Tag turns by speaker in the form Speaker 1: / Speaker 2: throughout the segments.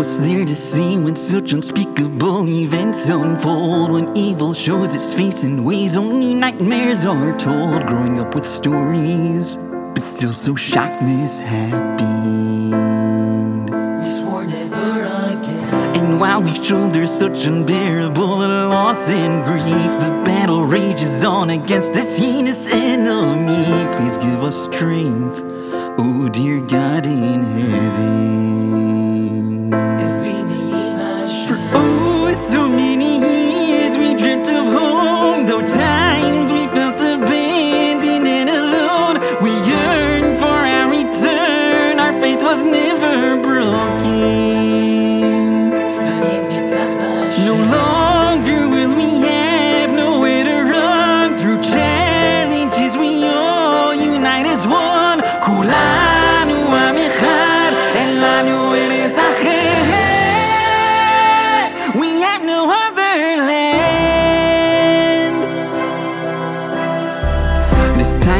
Speaker 1: What's there to see when such unspeakable events unfold? When evil shows its face in ways only nightmares are told. Growing up with stories, but still so shocked this happened.
Speaker 2: We swore never again.
Speaker 1: And while we shoulder such unbearable loss and grief, the battle rages on against this heinous enemy. Please give us strength,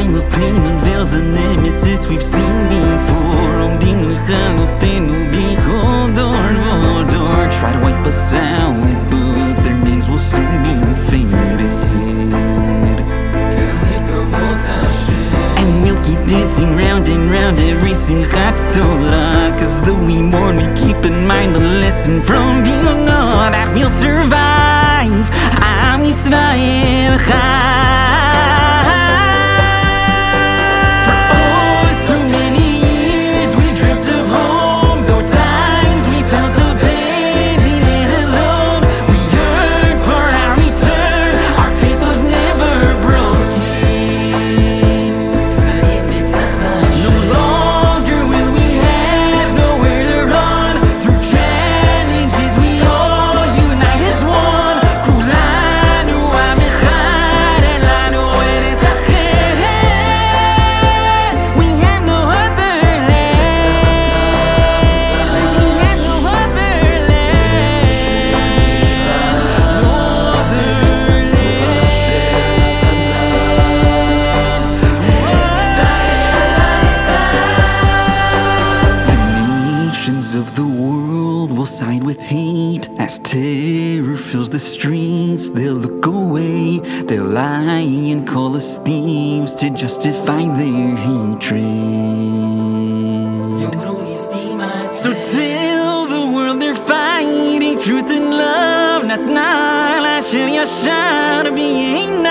Speaker 1: time of pain unveils a nemesis we've seen before. עומדים לכלותנו בכל דור ודור. Try to wipe us out, but their names will soon be faded. And we'll keep dancing round and round every Simchat Torah Cause though we mourn, we keep in mind the lesson from Vilna That we'll survive, Terror fills the streets. They'll look away, they'll lie and call us thieves to justify their hatred. So tell the world they're fighting truth and love, not nal asher yashar being enough, eternally been